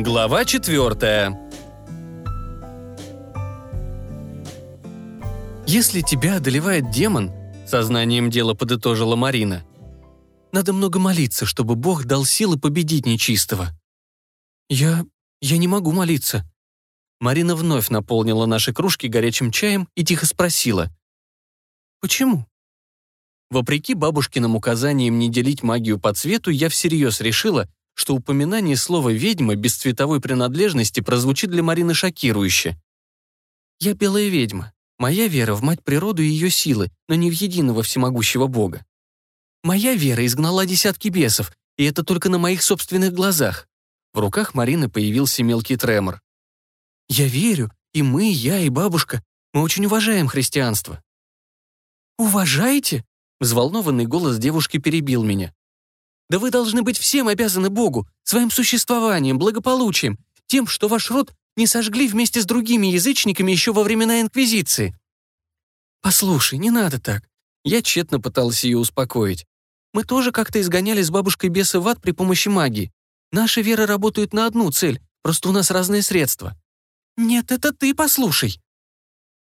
Глава четвертая. «Если тебя одолевает демон», — сознанием дела подытожила Марина, «надо много молиться, чтобы Бог дал силы победить нечистого». «Я... я не могу молиться». Марина вновь наполнила наши кружки горячим чаем и тихо спросила. «Почему?» Вопреки бабушкиным указаниям не делить магию по цвету, я всерьез решила, что упоминание слова «ведьма» без цветовой принадлежности прозвучит для Марины шокирующе. «Я белая ведьма. Моя вера в мать природу и ее силы, но не в единого всемогущего Бога. Моя вера изгнала десятки бесов, и это только на моих собственных глазах». В руках Марины появился мелкий тремор. «Я верю, и мы, я и бабушка, мы очень уважаем христианство». «Уважаете?» Взволнованный голос девушки перебил меня. Да вы должны быть всем обязаны Богу, своим существованием, благополучием, тем, что ваш род не сожгли вместе с другими язычниками еще во времена Инквизиции. Послушай, не надо так. Я тщетно пытался ее успокоить. Мы тоже как-то изгоняли с бабушкой беса в ад при помощи магии. Наши веры работают на одну цель, просто у нас разные средства. Нет, это ты послушай.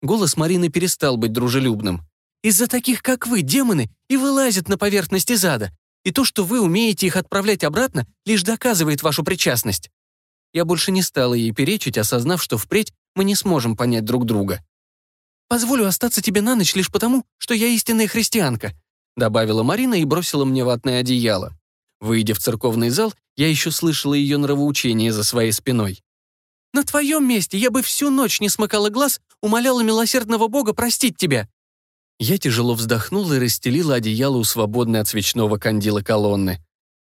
Голос Марины перестал быть дружелюбным. Из-за таких, как вы, демоны, и вылазят на поверхность из ада и то, что вы умеете их отправлять обратно, лишь доказывает вашу причастность. Я больше не стала ей перечить, осознав, что впредь мы не сможем понять друг друга. «Позволю остаться тебе на ночь лишь потому, что я истинная христианка», добавила Марина и бросила мне ватное одеяло. Выйдя в церковный зал, я еще слышала ее нравоучение за своей спиной. «На твоем месте я бы всю ночь не смыкала глаз, умоляла милосердного Бога простить тебя. Я тяжело вздохнула и расстелила одеяло у свободной от свечного кандила колонны.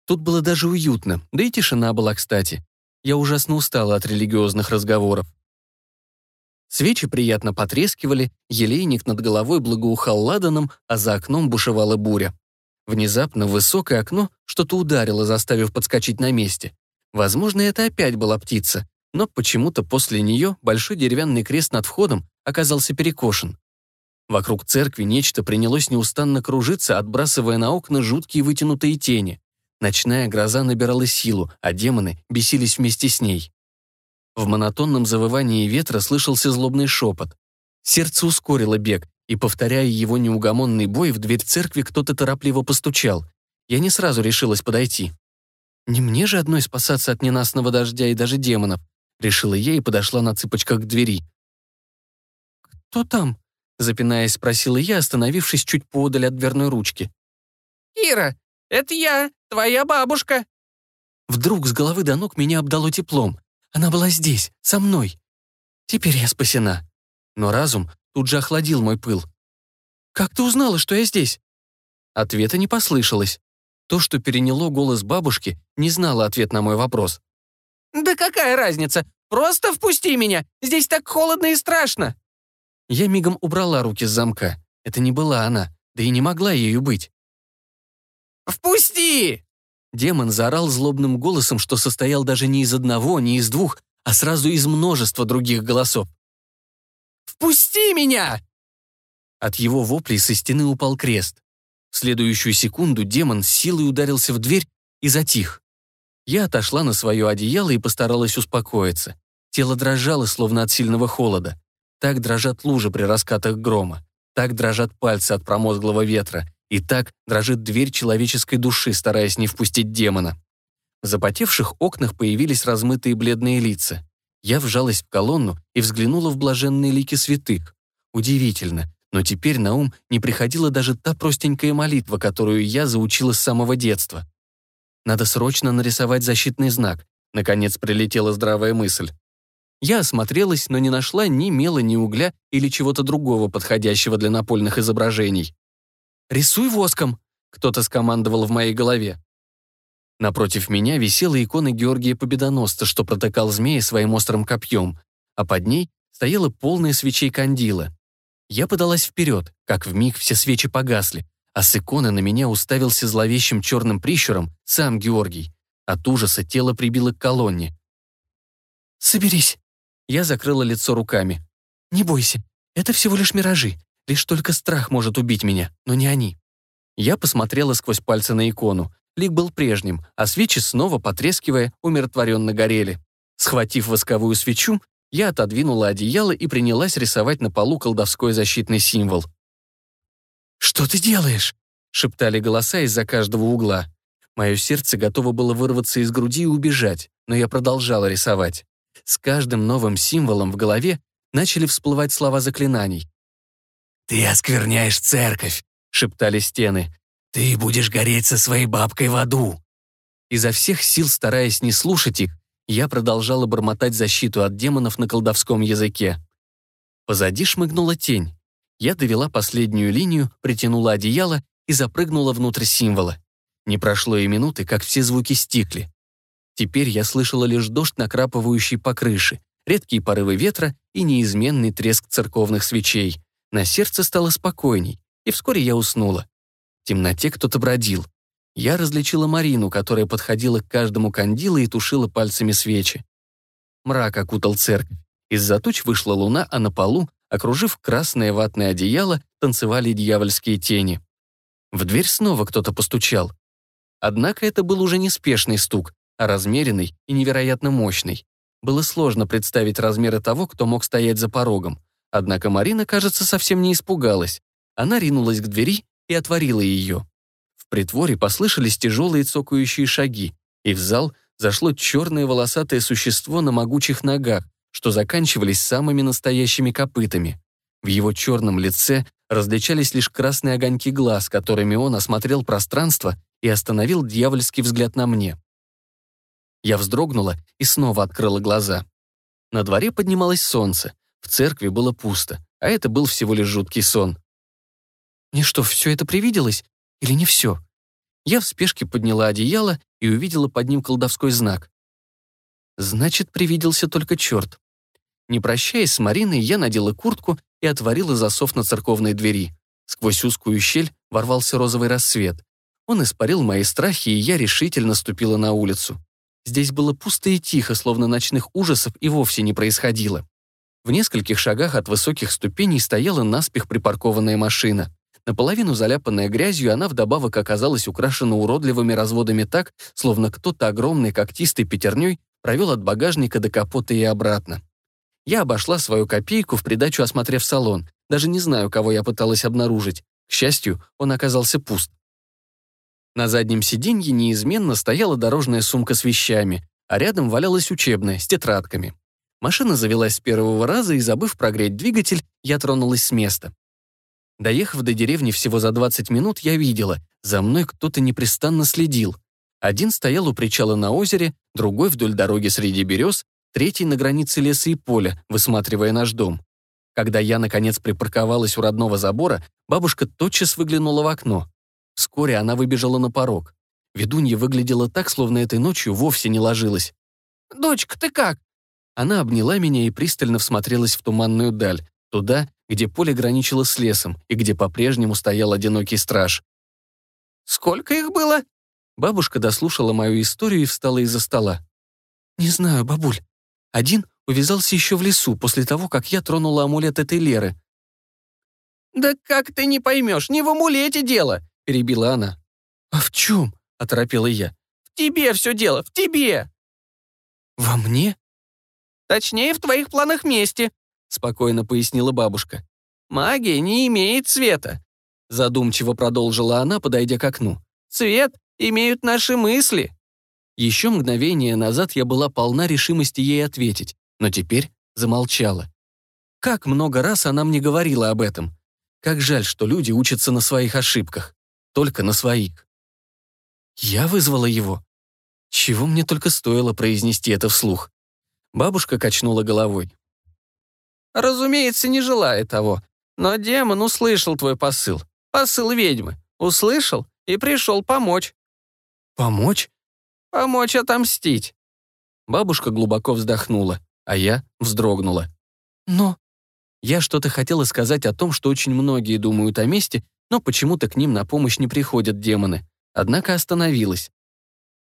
Тут было даже уютно, да и тишина была кстати. Я ужасно устала от религиозных разговоров. Свечи приятно потрескивали, елейник над головой благоухал ладаном, а за окном бушевала буря. Внезапно в высокое окно что-то ударило, заставив подскочить на месте. Возможно, это опять была птица, но почему-то после нее большой деревянный крест над входом оказался перекошен. Вокруг церкви нечто принялось неустанно кружиться, отбрасывая на окна жуткие вытянутые тени. Ночная гроза набирала силу, а демоны бесились вместе с ней. В монотонном завывании ветра слышался злобный шепот. Сердце ускорило бег, и, повторяя его неугомонный бой, в дверь церкви кто-то торопливо постучал. Я не сразу решилась подойти. «Не мне же одной спасаться от ненастного дождя и даже демонов», решила я и подошла на цыпочках к двери. «Кто там?» Запинаясь, спросила я, остановившись чуть поодаль от дверной ручки. «Кира, это я, твоя бабушка!» Вдруг с головы до ног меня обдало теплом. Она была здесь, со мной. Теперь я спасена. Но разум тут же охладил мой пыл. «Как ты узнала, что я здесь?» Ответа не послышалось. То, что переняло голос бабушки, не знало ответ на мой вопрос. «Да какая разница? Просто впусти меня! Здесь так холодно и страшно!» Я мигом убрала руки с замка. Это не была она, да и не могла ею быть. «Впусти!» Демон заорал злобным голосом, что состоял даже не из одного, не из двух, а сразу из множества других голосов. «Впусти меня!» От его воплей со стены упал крест. В следующую секунду демон с силой ударился в дверь и затих. Я отошла на свое одеяло и постаралась успокоиться. Тело дрожало, словно от сильного холода. Так дрожат лужи при раскатах грома. Так дрожат пальцы от промозглого ветра. И так дрожит дверь человеческой души, стараясь не впустить демона. В запотевших окнах появились размытые бледные лица. Я вжалась в колонну и взглянула в блаженные лики святых. Удивительно, но теперь на ум не приходила даже та простенькая молитва, которую я заучила с самого детства. Надо срочно нарисовать защитный знак. Наконец прилетела здравая мысль. Я осмотрелась, но не нашла ни мела, ни угля или чего-то другого, подходящего для напольных изображений. «Рисуй воском!» — кто-то скомандовал в моей голове. Напротив меня висела икона Георгия Победоносца, что протыкал змея своим острым копьем, а под ней стояла полная свечей кандила. Я подалась вперед, как вмиг все свечи погасли, а с иконы на меня уставился зловещим черным прищуром сам Георгий. От ужаса тело прибило к колонне. «Соберись», я закрыла лицо руками. «Не бойся, это всего лишь миражи. Лишь только страх может убить меня, но не они». Я посмотрела сквозь пальцы на икону. Лик был прежним, а свечи снова, потрескивая, умиротворенно горели. Схватив восковую свечу, я отодвинула одеяло и принялась рисовать на полу колдовской защитный символ. «Что ты делаешь?» — шептали голоса из-за каждого угла. Мое сердце готово было вырваться из груди и убежать, но я продолжала рисовать. С каждым новым символом в голове начали всплывать слова заклинаний. «Ты оскверняешь церковь», — шептали стены. «Ты будешь гореть со своей бабкой в аду». Изо всех сил, стараясь не слушать их, я продолжала бормотать защиту от демонов на колдовском языке. Позади шмыгнула тень. Я довела последнюю линию, притянула одеяло и запрыгнула внутрь символа. Не прошло и минуты, как все звуки стихли. Теперь я слышала лишь дождь, накрапывающий по крыше, редкие порывы ветра и неизменный треск церковных свечей. На сердце стало спокойней, и вскоре я уснула. В темноте кто-то бродил. Я различила Марину, которая подходила к каждому кандилу и тушила пальцами свечи. Мрак окутал церковь. Из-за туч вышла луна, а на полу, окружив красное ватное одеяло, танцевали дьявольские тени. В дверь снова кто-то постучал. Однако это был уже неспешный стук, размеренный и невероятно мощный. Было сложно представить размеры того, кто мог стоять за порогом. Однако Марина, кажется, совсем не испугалась. Она ринулась к двери и отворила ее. В притворе послышались тяжелые цокающие шаги, и в зал зашло черное волосатое существо на могучих ногах, что заканчивались самыми настоящими копытами. В его черном лице различались лишь красные огоньки глаз, которыми он осмотрел пространство и остановил дьявольский взгляд на мне. Я вздрогнула и снова открыла глаза. На дворе поднималось солнце, в церкви было пусто, а это был всего лишь жуткий сон. «Мне что, все это привиделось? Или не все? Я в спешке подняла одеяло и увидела под ним колдовской знак. Значит, привиделся только черт. Не прощаясь с Мариной, я надела куртку и отворила засов на церковной двери. Сквозь узкую щель ворвался розовый рассвет. Он испарил мои страхи, и я решительно ступила на улицу. Здесь было пусто и тихо, словно ночных ужасов и вовсе не происходило. В нескольких шагах от высоких ступеней стояла наспех припаркованная машина. Наполовину заляпанная грязью, она вдобавок оказалась украшена уродливыми разводами так, словно кто-то огромной когтистой пятерней провел от багажника до капота и обратно. Я обошла свою копейку, в придачу осмотрев салон. Даже не знаю, кого я пыталась обнаружить. К счастью, он оказался пуст. На заднем сиденье неизменно стояла дорожная сумка с вещами, а рядом валялась учебная, с тетрадками. Машина завелась с первого раза, и, забыв прогреть двигатель, я тронулась с места. Доехав до деревни всего за 20 минут, я видела, за мной кто-то непрестанно следил. Один стоял у причала на озере, другой вдоль дороги среди берез, третий на границе леса и поля, высматривая наш дом. Когда я, наконец, припарковалась у родного забора, бабушка тотчас выглянула в окно. Вскоре она выбежала на порог. Ведунья выглядела так, словно этой ночью вовсе не ложилась. «Дочка, ты как?» Она обняла меня и пристально всмотрелась в туманную даль, туда, где поле граничило с лесом и где по-прежнему стоял одинокий страж. «Сколько их было?» Бабушка дослушала мою историю и встала из-за стола. «Не знаю, бабуль. Один увязался еще в лесу после того, как я тронула амулет этой Леры». «Да как ты не поймешь, не в амулете дело!» — перебила она. «А в чем?» — оторопела я. «В тебе все дело, в тебе!» «Во мне?» «Точнее, в твоих планах мести», — спокойно пояснила бабушка. «Магия не имеет цвета», — задумчиво продолжила она, подойдя к окну. «Цвет имеют наши мысли». Еще мгновение назад я была полна решимости ей ответить, но теперь замолчала. Как много раз она мне говорила об этом. Как жаль, что люди учатся на своих ошибках. Только на своих. Я вызвала его. Чего мне только стоило произнести это вслух. Бабушка качнула головой. Разумеется, не желая того. Но демон услышал твой посыл. Посыл ведьмы. Услышал и пришел помочь. Помочь? Помочь отомстить. Бабушка глубоко вздохнула, а я вздрогнула. Но... Я что-то хотела сказать о том, что очень многие думают о мести, но почему-то к ним на помощь не приходят демоны. Однако остановилась.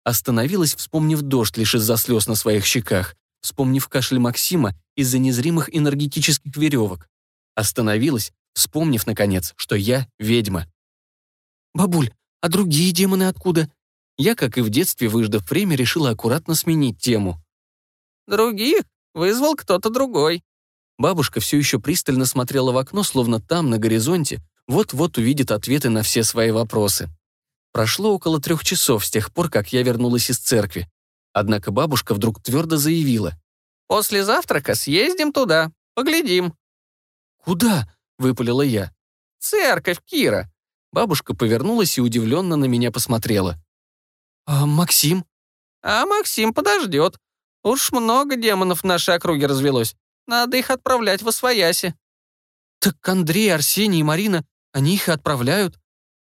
Остановилась, вспомнив дождь лишь из-за слез на своих щеках, вспомнив кашель Максима из-за незримых энергетических веревок. Остановилась, вспомнив, наконец, что я ведьма. «Бабуль, а другие демоны откуда?» Я, как и в детстве, выждав время, решила аккуратно сменить тему. Других вызвал кто-то другой». Бабушка все еще пристально смотрела в окно, словно там, на горизонте, вот-вот увидит ответы на все свои вопросы. Прошло около трех часов с тех пор, как я вернулась из церкви. Однако бабушка вдруг твердо заявила. «После завтрака съездим туда, поглядим». «Куда?» — выпалила я. «Церковь, Кира». Бабушка повернулась и удивленно на меня посмотрела. «А Максим?» «А Максим подождет. Уж много демонов в нашей округе развелось. Надо их отправлять в Освояси». «Так Андрей, Арсений и Марина, они их отправляют?»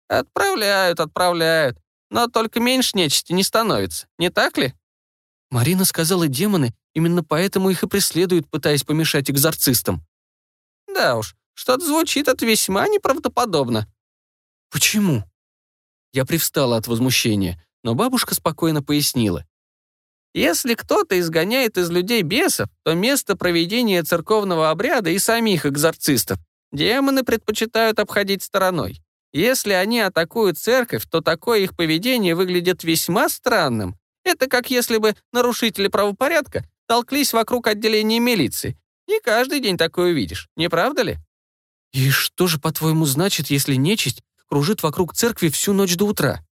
«Отправляют, отправляют. Но только меньше нечисти не становится, не так ли?» Марина сказала демоны, именно поэтому их и преследуют, пытаясь помешать экзорцистам. Да уж, что-то звучит это весьма неправдоподобно. Почему? Я привстала от возмущения, но бабушка спокойно пояснила. Если кто-то изгоняет из людей бесов, то место проведения церковного обряда и самих экзорцистов демоны предпочитают обходить стороной. Если они атакуют церковь, то такое их поведение выглядит весьма странным. Это как если бы нарушители правопорядка толклись вокруг отделения милиции. Не каждый день такое увидишь, не правда ли? И что же, по-твоему, значит, если нечисть кружит вокруг церкви всю ночь до утра?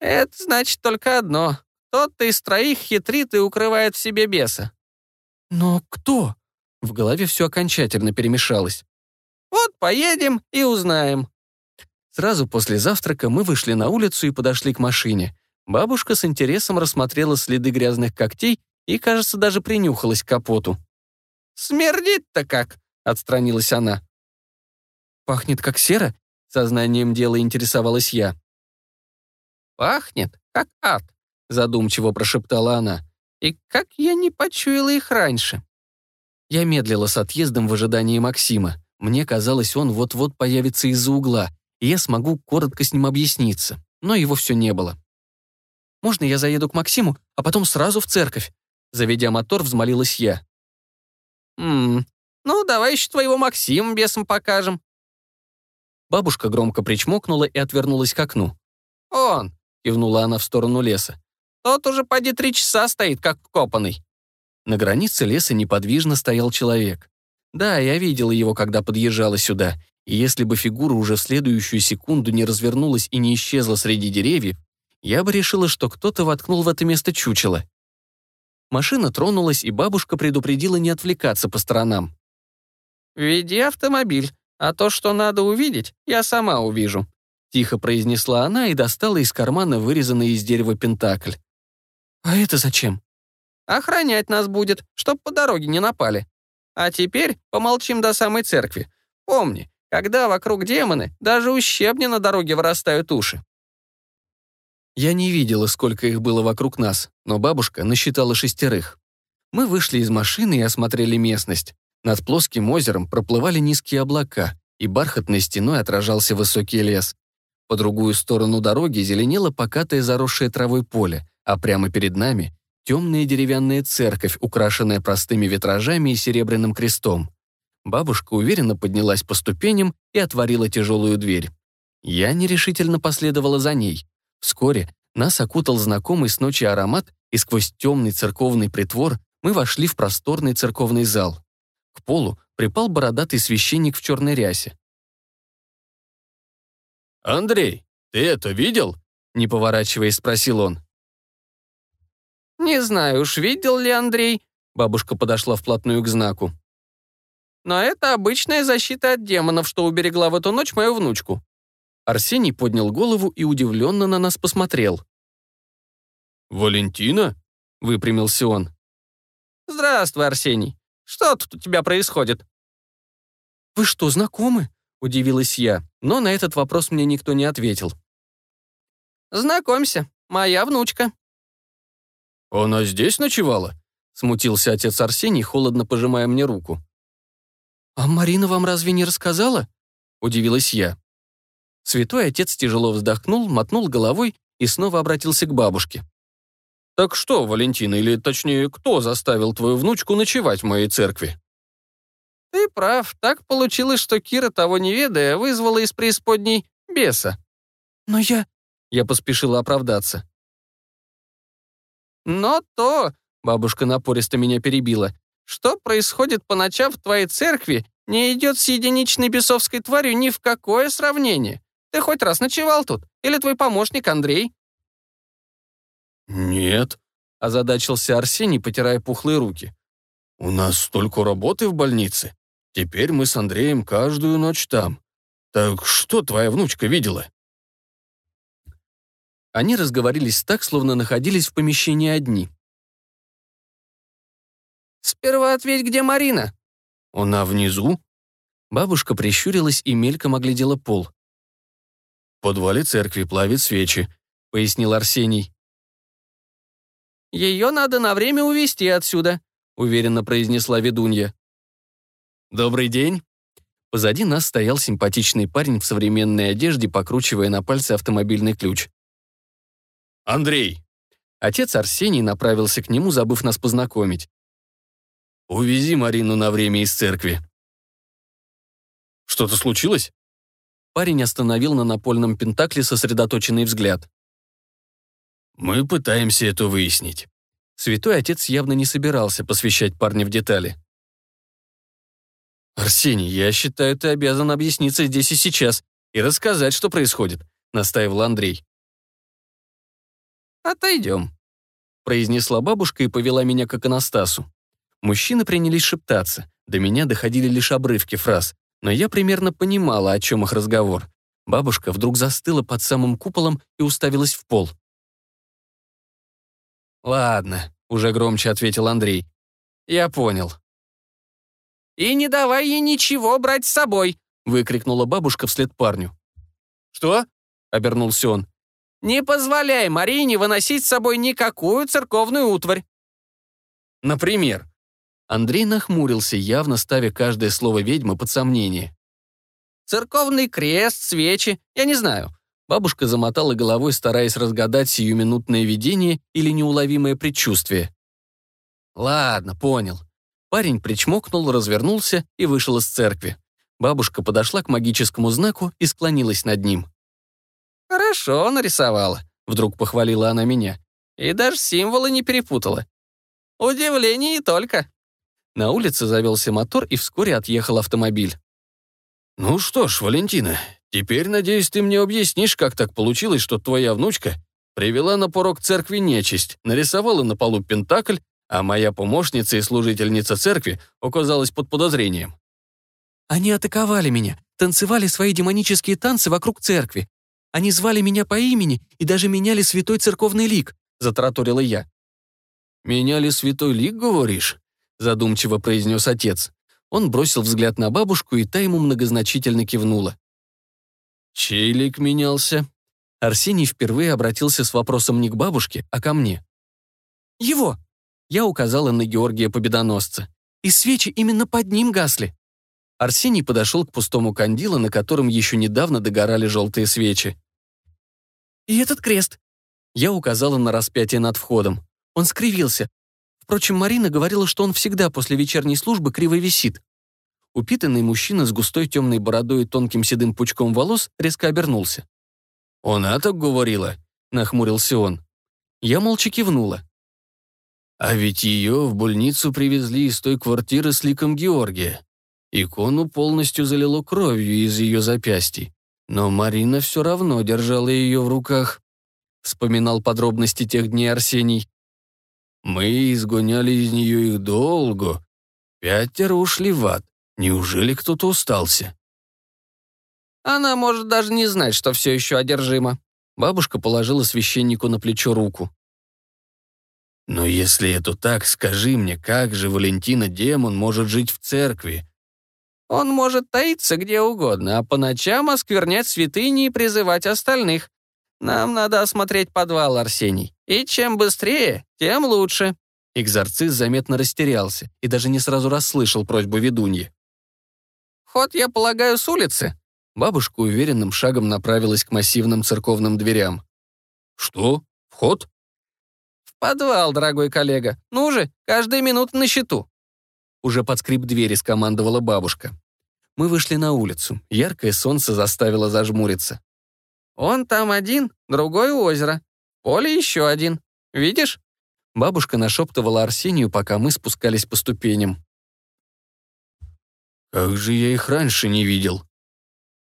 Это значит только одно. Тот-то из троих хитрит и укрывает в себе беса. Но кто? В голове все окончательно перемешалось. Вот поедем и узнаем. Сразу после завтрака мы вышли на улицу и подошли к машине. Бабушка с интересом рассмотрела следы грязных когтей и, кажется, даже принюхалась к капоту. «Смердит-то как!» — отстранилась она. «Пахнет как сера?» — сознанием дела интересовалась я. «Пахнет, как ад», — задумчиво прошептала она. «И как я не почуяла их раньше?» Я медлила с отъездом в ожидании Максима. Мне казалось, он вот-вот появится из-за угла, и я смогу коротко с ним объясниться. Но его все не было. Можно я заеду к Максиму, а потом сразу в церковь?» Заведя мотор, взмолилась я. «Ммм, ну давай еще твоего Максима бесом покажем». Бабушка громко причмокнула и отвернулась к окну. «Он», — кивнула она в сторону леса. «Тот уже поди три часа стоит, как вкопанный». На границе леса неподвижно стоял человек. Да, я видела его, когда подъезжала сюда, и если бы фигура уже в следующую секунду не развернулась и не исчезла среди деревьев, я бы решила, что кто-то воткнул в это место чучело. Машина тронулась, и бабушка предупредила не отвлекаться по сторонам. «Веди автомобиль, а то, что надо увидеть, я сама увижу», тихо произнесла она и достала из кармана вырезанный из дерева пентакль. «А это зачем?» «Охранять нас будет, чтоб по дороге не напали. А теперь помолчим до самой церкви. Помни, когда вокруг демоны, даже у щебня на дороге вырастают уши. Я не видела, сколько их было вокруг нас, но бабушка насчитала шестерых. Мы вышли из машины и осмотрели местность. Над плоским озером проплывали низкие облака, и бархатной стеной отражался высокий лес. По другую сторону дороги зеленело покатое заросшее травой поле, а прямо перед нами — темная деревянная церковь, украшенная простыми витражами и серебряным крестом. Бабушка уверенно поднялась по ступеням и отворила тяжелую дверь. Я нерешительно последовала за ней. Вскоре нас окутал знакомый с ночи аромат, и сквозь темный церковный притвор мы вошли в просторный церковный зал. К полу припал бородатый священник в черной рясе. «Андрей, ты это видел?» Не поворачиваясь, спросил он. «Не знаю уж, видел ли Андрей», бабушка подошла вплотную к знаку. «Но это обычная защита от демонов, что уберегла в эту ночь мою внучку. Арсений поднял голову и удивленно на нас посмотрел. «Валентина?» — выпрямился он. «Здравствуй, Арсений. Что тут у тебя происходит?» «Вы что, знакомы?» — удивилась я, но на этот вопрос мне никто не ответил. «Знакомься, моя внучка». «Она здесь ночевала?» — смутился отец Арсений, холодно пожимая мне руку. «А Марина вам разве не рассказала?» — удивилась я. Святой отец тяжело вздохнул, мотнул головой и снова обратился к бабушке. «Так что, Валентина, или точнее, кто заставил твою внучку ночевать в моей церкви?» «Ты прав. Так получилось, что Кира, того не ведая, вызвала из преисподней беса». «Но я...» Я поспешила оправдаться. «Но то, Бабушка напористо меня перебила. «Что происходит по ночам в твоей церкви, не идет с единичной бесовской тварью ни в какое сравнение. Ты хоть раз ночевал тут? Или твой помощник Андрей?» «Нет», — озадачился Арсений, потирая пухлые руки. «У нас столько работы в больнице. Теперь мы с Андреем каждую ночь там. Так что твоя внучка видела?» Они разговорились так, словно находились в помещении одни. «Сперва ответь, где Марина?» «Она внизу?» Бабушка прищурилась и мельком оглядела пол. «В подвале церкви плавит свечи», — пояснил Арсений. «Ее надо на время увезти отсюда», — уверенно произнесла ведунья. «Добрый день». Позади нас стоял симпатичный парень в современной одежде, покручивая на пальце автомобильный ключ. «Андрей!» Отец Арсений направился к нему, забыв нас познакомить. «Увези Марину на время из церкви». «Что-то случилось?» Парень остановил на напольном пентакле сосредоточенный взгляд. «Мы пытаемся это выяснить». Святой отец явно не собирался посвящать парня в детали. «Арсений, я считаю, ты обязан объясниться здесь и сейчас и рассказать, что происходит», — настаивал Андрей. «Отойдем», — произнесла бабушка и повела меня к иконостасу. Мужчины принялись шептаться. До меня доходили лишь обрывки фраз, но я примерно понимала, о чем их разговор. Бабушка вдруг застыла под самым куполом и уставилась в пол. «Ладно», — уже громче ответил Андрей. «Я понял». «И не давай ей ничего брать с собой», — выкрикнула бабушка вслед парню. «Что?» — обернулся он. Не позволяй Марине выносить с собой никакую церковную утварь. Например. Андрей нахмурился, явно ставя каждое слово ведьмы под сомнение. Церковный крест, свечи, я не знаю. Бабушка замотала головой, стараясь разгадать сиюминутное видение или неуловимое предчувствие. «Ладно, понял». Парень причмокнул, развернулся и вышел из церкви. Бабушка подошла к магическому знаку и склонилась над ним. «Хорошо нарисовала», — вдруг похвалила она меня. «И даже символы не перепутала. Удивление и только». На улице завелся мотор, и вскоре отъехал автомобиль. «Ну что ж, Валентина, теперь, надеюсь, ты мне объяснишь, как так получилось, что твоя внучка привела на порог церкви нечисть, нарисовала на полу пентакль, а моя помощница и служительница церкви оказалась под подозрением». «Они атаковали меня, танцевали свои демонические танцы вокруг церкви. Они звали меня по имени и даже меняли святой церковный лик», — затараторила я. «Меняли святой лик, говоришь?» — задумчиво произнес отец. Он бросил взгляд на бабушку, и та ему многозначительно кивнула. «Чей лик менялся?» Арсений впервые обратился с вопросом не к бабушке, а ко мне. «Его!» — я указала на Георгия Победоносца. «И свечи именно под ним гасли». Арсений подошел к пустому кандилу, на котором еще недавно догорали желтые свечи. «И этот крест!» Я указала на распятие над входом. Он скривился. Впрочем, Марина говорила, что он всегда после вечерней службы криво висит. Упитанный мужчина с густой темной бородой и тонким седым пучком волос резко обернулся. «Она так говорила?» — нахмурился он. Я молча кивнула. «А ведь ее в больницу привезли из той квартиры с ликом Георгия. Икону полностью залило кровью из ее запястий. Но Марина все равно держала ее в руках. Вспоминал подробности тех дней Арсений. Мы изгоняли из нее их долго. Пятеро ушли в ад. Неужели кто-то устался? Она может даже не знать, что все еще одержима. Бабушка положила священнику на плечо руку. «Но если это так, скажи мне, как же Валентина Демон может жить в церкви? Он может таиться где угодно, а по ночам осквернять святыни и призывать остальных. Нам надо осмотреть подвал, Арсений. И чем быстрее, тем лучше». Экзорцист заметно растерялся и даже не сразу расслышал просьбу ведуньи. «Вход, я полагаю, с улицы?» Бабушка уверенным шагом направилась к массивным церковным дверям. «Что? Вход?» «В подвал, дорогой коллега. Ну же, каждая минута на счету». Уже под скрип двери скомандовала бабушка. Мы вышли на улицу. Яркое солнце заставило зажмуриться. «Он там один, другой у озера. Поле еще один. Видишь?» Бабушка нашептывала Арсению, пока мы спускались по ступеням. «Как же я их раньше не видел?»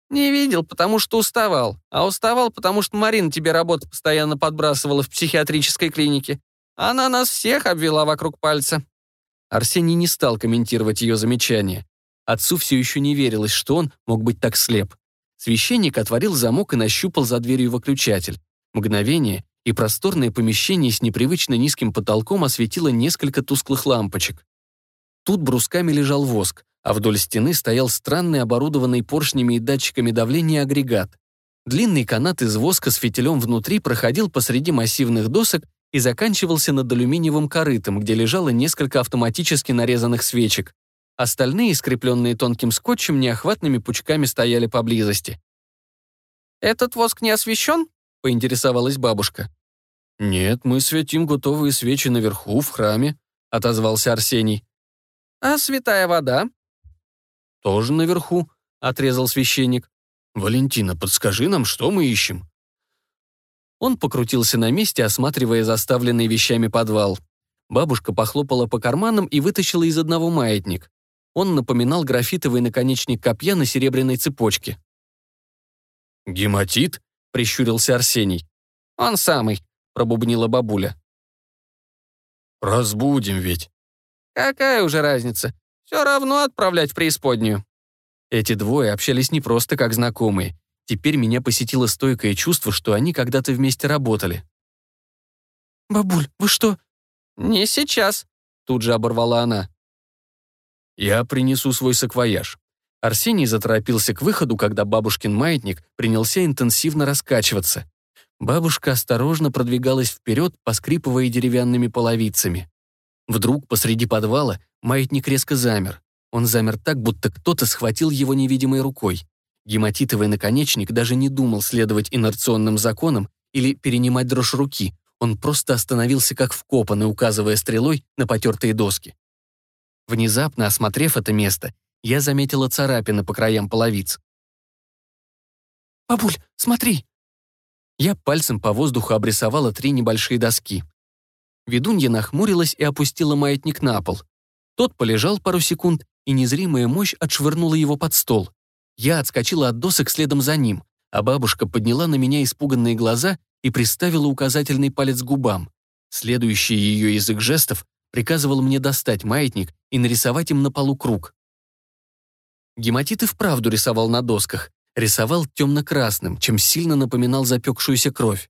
«Не видел, потому что уставал. А уставал, потому что Марина тебе работу постоянно подбрасывала в психиатрической клинике. Она нас всех обвела вокруг пальца». Арсений не стал комментировать ее замечание. Отцу все еще не верилось, что он мог быть так слеп. Священник отворил замок и нащупал за дверью выключатель. Мгновение, и просторное помещение с непривычно низким потолком осветило несколько тусклых лампочек. Тут брусками лежал воск, а вдоль стены стоял странный оборудованный поршнями и датчиками давления агрегат. Длинный канат из воска с фитилем внутри проходил посреди массивных досок и заканчивался над алюминиевым корытом, где лежало несколько автоматически нарезанных свечек. Остальные, скрепленные тонким скотчем, неохватными пучками стояли поблизости. «Этот воск не освещен?» — поинтересовалась бабушка. «Нет, мы светим готовые свечи наверху, в храме», — отозвался Арсений. «А святая вода?» «Тоже наверху», — отрезал священник. «Валентина, подскажи нам, что мы ищем?» Он покрутился на месте, осматривая заставленный вещами подвал. Бабушка похлопала по карманам и вытащила из одного маятник. Он напоминал графитовый наконечник копья на серебряной цепочке. «Гематит?» — прищурился Арсений. «Он самый», — пробубнила бабуля. «Разбудим ведь». «Какая уже разница? Все равно отправлять в преисподнюю». Эти двое общались не просто как знакомые. Теперь меня посетило стойкое чувство, что они когда-то вместе работали. «Бабуль, вы что?» «Не сейчас», — тут же оборвала она. «Я принесу свой саквояж». Арсений заторопился к выходу, когда бабушкин маятник принялся интенсивно раскачиваться. Бабушка осторожно продвигалась вперед, поскрипывая деревянными половицами. Вдруг посреди подвала маятник резко замер. Он замер так, будто кто-то схватил его невидимой рукой. Гематитовый наконечник даже не думал следовать инерционным законам или перенимать дрожь руки. Он просто остановился как вкопанный, указывая стрелой на потертые доски. Внезапно, осмотрев это место, я заметила царапины по краям половиц. «Бабуль, смотри!» Я пальцем по воздуху обрисовала три небольшие доски. Ведунья нахмурилась и опустила маятник на пол. Тот полежал пару секунд, и незримая мощь отшвырнула его под стол. Я отскочила от досок следом за ним, а бабушка подняла на меня испуганные глаза и приставила указательный палец к губам. Следующий ее язык жестов приказывал мне достать маятник и нарисовать им на полу круг. Гематит и вправду рисовал на досках. Рисовал темно-красным, чем сильно напоминал запекшуюся кровь.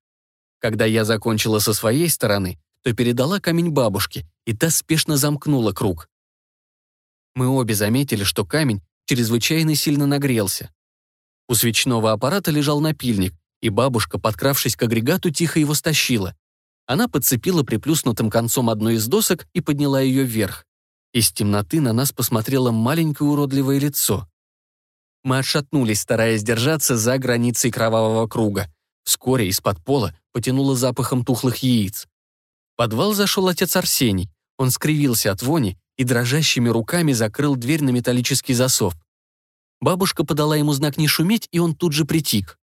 Когда я закончила со своей стороны, то передала камень бабушке, и та спешно замкнула круг. Мы обе заметили, что камень чрезвычайно сильно нагрелся. У свечного аппарата лежал напильник, и бабушка, подкравшись к агрегату, тихо его стащила. Она подцепила приплюснутым концом одной из досок и подняла ее вверх. Из темноты на нас посмотрело маленькое уродливое лицо. Мы отшатнулись, стараясь держаться за границей кровавого круга. Вскоре из-под пола потянуло запахом тухлых яиц. В подвал зашел отец Арсений. Он скривился от вони и дрожащими руками закрыл дверь на металлический засов. Бабушка подала ему знак не шуметь, и он тут же притих.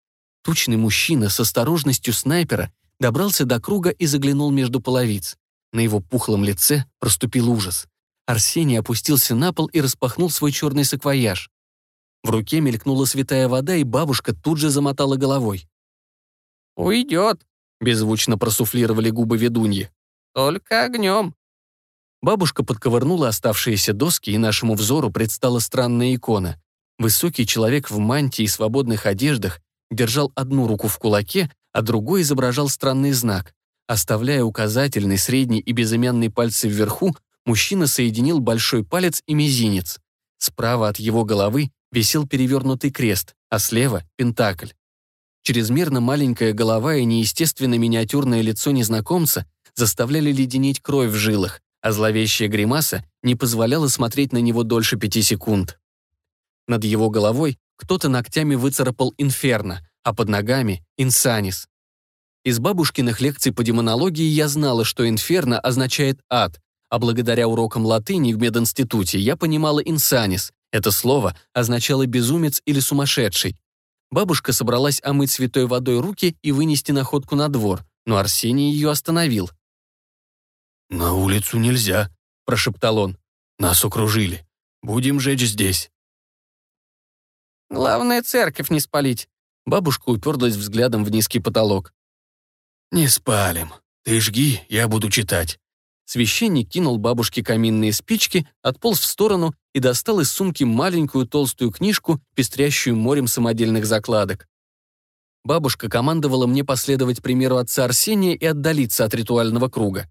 Тучный мужчина с осторожностью снайпера добрался до круга и заглянул между половиц. На его пухлом лице проступил ужас. Арсений опустился на пол и распахнул свой черный саквояж. В руке мелькнула святая вода, и бабушка тут же замотала головой. «Уйдет», — беззвучно просуфлировали губы ведуньи. «Только огнем». Бабушка подковырнула оставшиеся доски, и нашему взору предстала странная икона. Высокий человек в мантии и свободных одеждах держал одну руку в кулаке, а другой изображал странный знак. Оставляя указательный, средний и безымянный пальцы вверху, мужчина соединил большой палец и мизинец. Справа от его головы висел перевернутый крест, а слева — пентакль. Чрезмерно маленькая голова и неестественно миниатюрное лицо незнакомца заставляли леденеть кровь в жилах, а зловещая гримаса не позволяла смотреть на него дольше пяти секунд. Над его головой кто-то ногтями выцарапал «Инферно», а под ногами — «Инсанис». Из бабушкиных лекций по демонологии я знала, что «Инферно» означает «ад», а благодаря урокам латыни в мединституте я понимала «инсанис». Это слово означало «безумец» или «сумасшедший». Бабушка собралась омыть святой водой руки и вынести находку на двор, но Арсений ее остановил. «На улицу нельзя», — прошептал он. «Нас окружили. Будем жечь здесь». «Главное, церковь не спалить». Бабушка уперлась взглядом в низкий потолок. «Не спалим. Ты жги, я буду читать». Священник кинул бабушке каминные спички, отполз в сторону и достал из сумки маленькую толстую книжку, пестрящую морем самодельных закладок. Бабушка командовала мне последовать примеру отца Арсения и отдалиться от ритуального круга.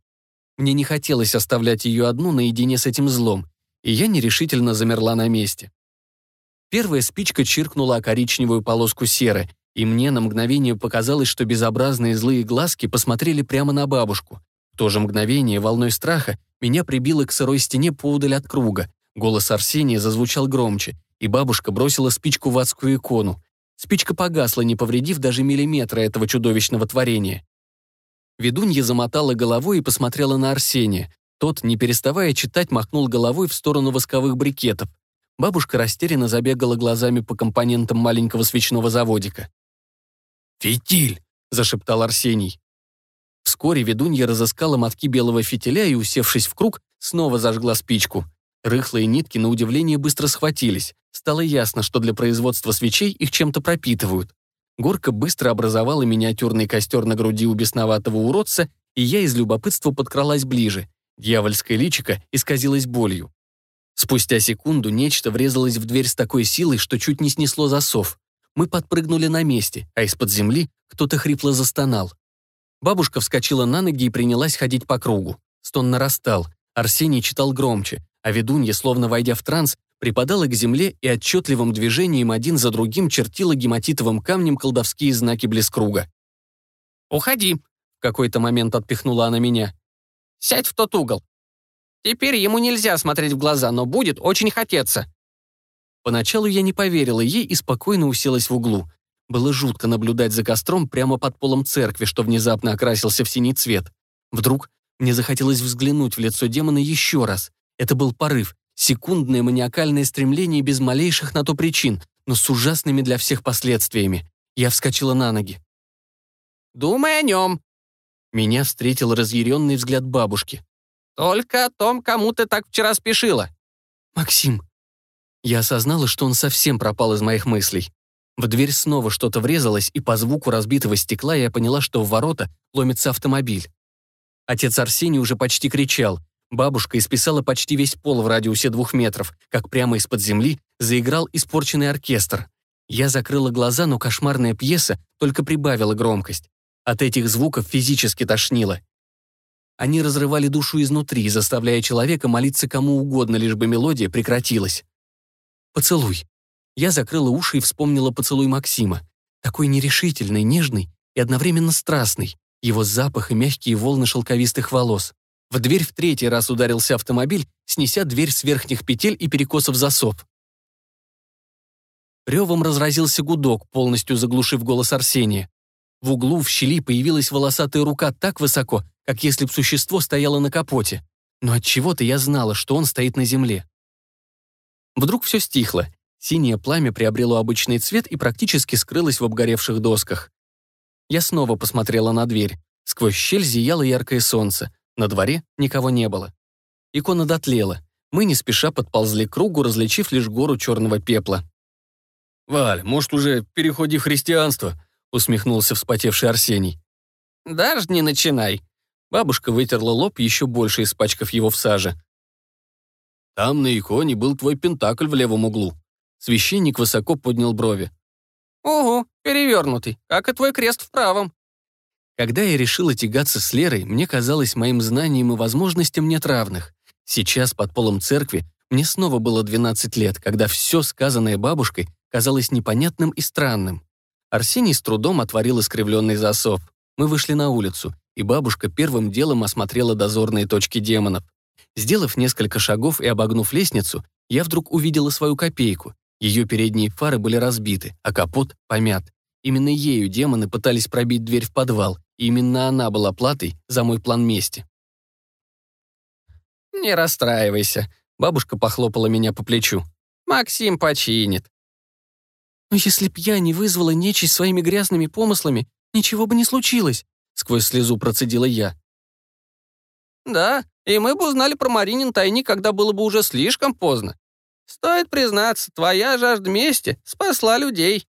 Мне не хотелось оставлять ее одну наедине с этим злом, и я нерешительно замерла на месте. Первая спичка чиркнула о коричневую полоску серы, и мне на мгновение показалось, что безобразные злые глазки посмотрели прямо на бабушку. В то же мгновение волной страха меня прибило к сырой стене поудаль от круга. Голос Арсения зазвучал громче, и бабушка бросила спичку в адскую икону. Спичка погасла, не повредив даже миллиметра этого чудовищного творения. Ведунья замотала головой и посмотрела на Арсения. Тот, не переставая читать, махнул головой в сторону восковых брикетов. Бабушка растерянно забегала глазами по компонентам маленького свечного заводика. «Фитиль!» — зашептал Арсений. Вскоре ведунья разыскала мотки белого фитиля и, усевшись в круг, снова зажгла спичку. Рыхлые нитки, на удивление, быстро схватились. Стало ясно, что для производства свечей их чем-то пропитывают. Горка быстро образовала миниатюрный костер на груди у бесноватого уродца, и я из любопытства подкралась ближе. Дьявольское личико исказилось болью. Спустя секунду нечто врезалось в дверь с такой силой, что чуть не снесло засов. Мы подпрыгнули на месте, а из-под земли кто-то хрипло застонал. Бабушка вскочила на ноги и принялась ходить по кругу. Стон нарастал. Арсений читал громче, а ведунья, словно войдя в транс, припадала к земле и отчетливым движением один за другим чертила гематитовым камнем колдовские знаки блескруга. «Уходи», — в какой-то момент отпихнула она меня. «Сядь в тот угол. Теперь ему нельзя смотреть в глаза, но будет очень хотеться». Поначалу я не поверила ей и спокойно уселась в углу. Было жутко наблюдать за костром прямо под полом церкви, что внезапно окрасился в синий цвет. Вдруг мне захотелось взглянуть в лицо демона еще раз. Это был порыв, секундное маниакальное стремление без малейших на то причин, но с ужасными для всех последствиями. Я вскочила на ноги. «Думай о нем!» Меня встретил разъяренный взгляд бабушки. «Только о том, кому ты так вчера спешила». «Максим». Я осознала, что он совсем пропал из моих мыслей. В дверь снова что-то врезалось, и по звуку разбитого стекла я поняла, что в ворота ломится автомобиль. Отец Арсений уже почти кричал. Бабушка исписала почти весь пол в радиусе двух метров, как прямо из-под земли заиграл испорченный оркестр. Я закрыла глаза, но кошмарная пьеса только прибавила громкость. От этих звуков физически тошнило. Они разрывали душу изнутри, заставляя человека молиться кому угодно, лишь бы мелодия прекратилась. «Поцелуй». Я закрыла уши и вспомнила поцелуй Максима. Такой нерешительный, нежный и одновременно страстный. Его запах и мягкие волны шелковистых волос. В дверь в третий раз ударился автомобиль, снеся дверь с верхних петель и перекосов засов. Ревом разразился гудок, полностью заглушив голос Арсения. В углу в щели появилась волосатая рука так высоко, как если б существо стояло на капоте. Но от чего то я знала, что он стоит на земле. Вдруг все стихло. Синее пламя приобрело обычный цвет и практически скрылось в обгоревших досках. Я снова посмотрела на дверь. Сквозь щель зияло яркое солнце. На дворе никого не было. Икона дотлела. Мы не спеша подползли к кругу, различив лишь гору черного пепла. «Валь, может, уже переходи в христианство?» усмехнулся вспотевший Арсений. «Даже не начинай». Бабушка вытерла лоб, еще больше испачкав его в саже. «Там на иконе был твой пентакль в левом углу». Священник высоко поднял брови. «Ого, перевернутый, как и твой крест в правом». Когда я решила тягаться с Лерой, мне казалось, моим знаниям и возможностям нет равных. Сейчас, под полом церкви, мне снова было 12 лет, когда все, сказанное бабушкой, казалось непонятным и странным. Арсений с трудом отворил искривленный засов. Мы вышли на улицу, и бабушка первым делом осмотрела дозорные точки демонов. Сделав несколько шагов и обогнув лестницу, я вдруг увидела свою копейку. Ее передние фары были разбиты, а капот помят. Именно ею демоны пытались пробить дверь в подвал, и именно она была платой за мой план мести. «Не расстраивайся», — бабушка похлопала меня по плечу. «Максим починит». «Но если б я не вызвала нечисть своими грязными помыслами, ничего бы не случилось», — сквозь слезу процедила я. Да, и мы бы узнали про Маринин тайник, когда было бы уже слишком поздно. Стоит признаться, твоя жажда мести спасла людей».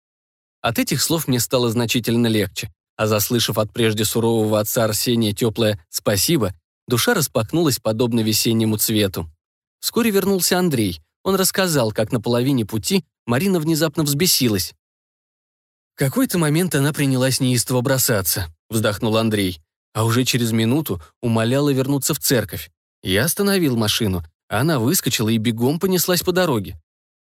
От этих слов мне стало значительно легче, а заслышав от прежде сурового отца Арсения теплое «спасибо», душа распахнулась подобно весеннему цвету. Вскоре вернулся Андрей. Он рассказал, как на половине пути Марина внезапно взбесилась. В какой-то момент она принялась неистово бросаться, вздохнул Андрей, а уже через минуту умоляла вернуться в церковь. Я остановил машину, она выскочила и бегом понеслась по дороге.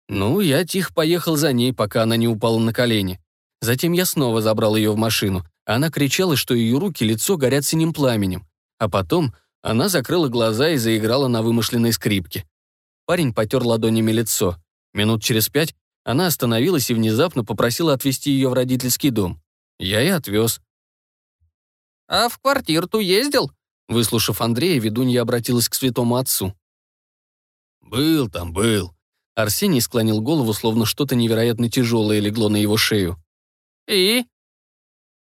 Ну, я тихо поехал за ней, пока она не упала на колени. Затем я снова забрал ее в машину. Она кричала, что ее руки, лицо горят синим пламенем. А потом она закрыла глаза и заиграла на вымышленной скрипке. Парень потер ладонями лицо. Минут через пять она остановилась и внезапно попросила отвезти ее в родительский дом. Я и отвез. «А в квартиру ту ездил?» Выслушав Андрея, ведунья обратилась к святому отцу. «Был там, был». Арсений склонил голову, словно что-то невероятно тяжелое легло на его шею. «И?»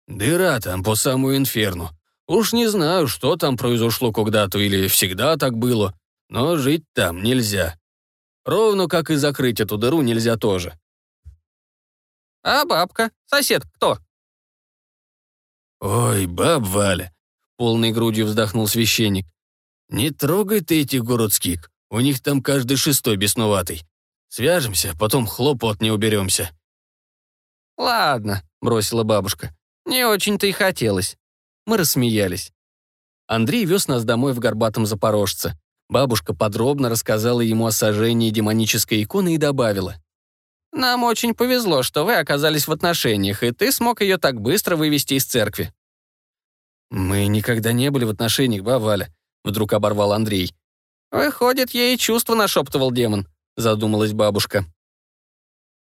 «Дыра там по самую инферну. Уж не знаю, что там произошло когда-то или всегда так было, но жить там нельзя. Ровно как и закрыть эту дыру нельзя тоже». «А бабка? Сосед кто?» «Ой, баб Валя», — полной грудью вздохнул священник. «Не трогай ты этих городских. У них там каждый шестой бесноватый. Свяжемся, потом хлопот не уберемся». «Ладно», — бросила бабушка. «Не очень-то и хотелось». Мы рассмеялись. Андрей вез нас домой в горбатом Запорожце. Бабушка подробно рассказала ему о сожжении демонической иконы и добавила. «Нам очень повезло, что вы оказались в отношениях, и ты смог ее так быстро вывести из церкви». «Мы никогда не были в отношениях, ба, Валя», — вдруг оборвал Андрей. «Выходит, ей чувства нашептывал демон», — задумалась бабушка.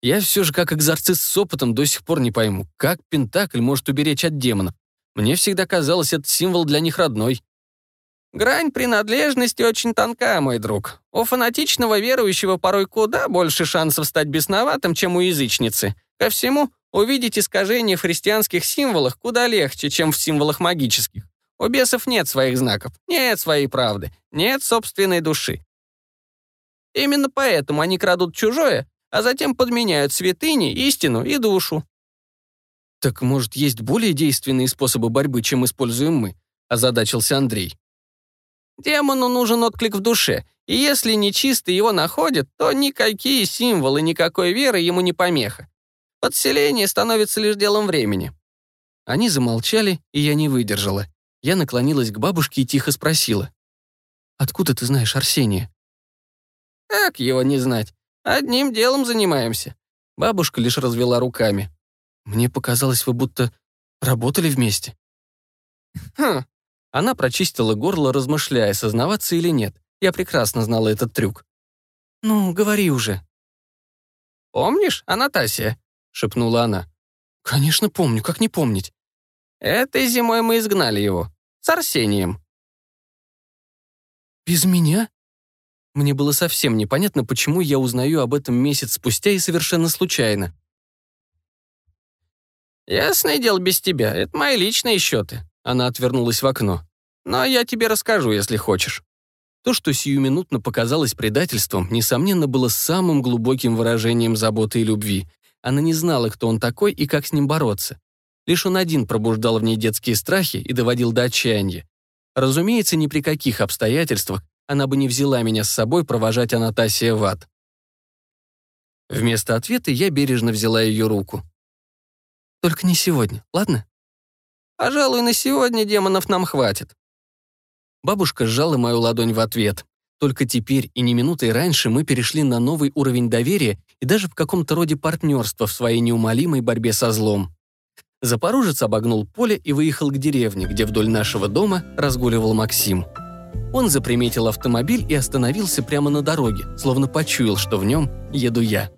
«Я все же как экзорцист с опытом до сих пор не пойму, как Пентакль может уберечь от демонов. Мне всегда казалось, это символ для них родной». «Грань принадлежности очень тонка, мой друг. У фанатичного верующего порой куда больше шансов стать бесноватым, чем у язычницы. Ко всему, увидеть искажения в христианских символах куда легче, чем в символах магических. У бесов нет своих знаков, нет своей правды, нет собственной души. Именно поэтому они крадут чужое, а затем подменяют святыни, истину и душу. «Так, может, есть более действенные способы борьбы, чем используем мы?» – озадачился Андрей. Демону нужен отклик в душе, и если нечистый его находит, то никакие символы, никакой веры ему не помеха. Подселение становится лишь делом времени. Они замолчали, и я не выдержала. Я наклонилась к бабушке и тихо спросила. «Откуда ты знаешь Арсения?» «Как его не знать? Одним делом занимаемся». Бабушка лишь развела руками. «Мне показалось, вы будто работали вместе». «Хм». Она прочистила горло, размышляя, сознаваться или нет. Я прекрасно знала этот трюк. «Ну, говори уже». «Помнишь, Анатасия?» — шепнула она. «Конечно помню, как не помнить?» «Этой зимой мы изгнали его. С Арсением». «Без меня?» Мне было совсем непонятно, почему я узнаю об этом месяц спустя и совершенно случайно. «Ясное дело, без тебя. Это мои личные счеты». Она отвернулась в окно. «Но я тебе расскажу, если хочешь». То, что сиюминутно показалось предательством, несомненно, было самым глубоким выражением заботы и любви. Она не знала, кто он такой и как с ним бороться. Лишь он один пробуждал в ней детские страхи и доводил до отчаяния. Разумеется, ни при каких обстоятельствах она бы не взяла меня с собой провожать Анатасия в ад. Вместо ответа я бережно взяла ее руку. «Только не сегодня, ладно?» «Пожалуй, на сегодня демонов нам хватит». Бабушка сжала мою ладонь в ответ. Только теперь и не минутой раньше мы перешли на новый уровень доверия и даже в каком-то роде партнерства в своей неумолимой борьбе со злом. Запорожец обогнул поле и выехал к деревне, где вдоль нашего дома разгуливал Максим. Он заприметил автомобиль и остановился прямо на дороге, словно почуял, что в нем еду я.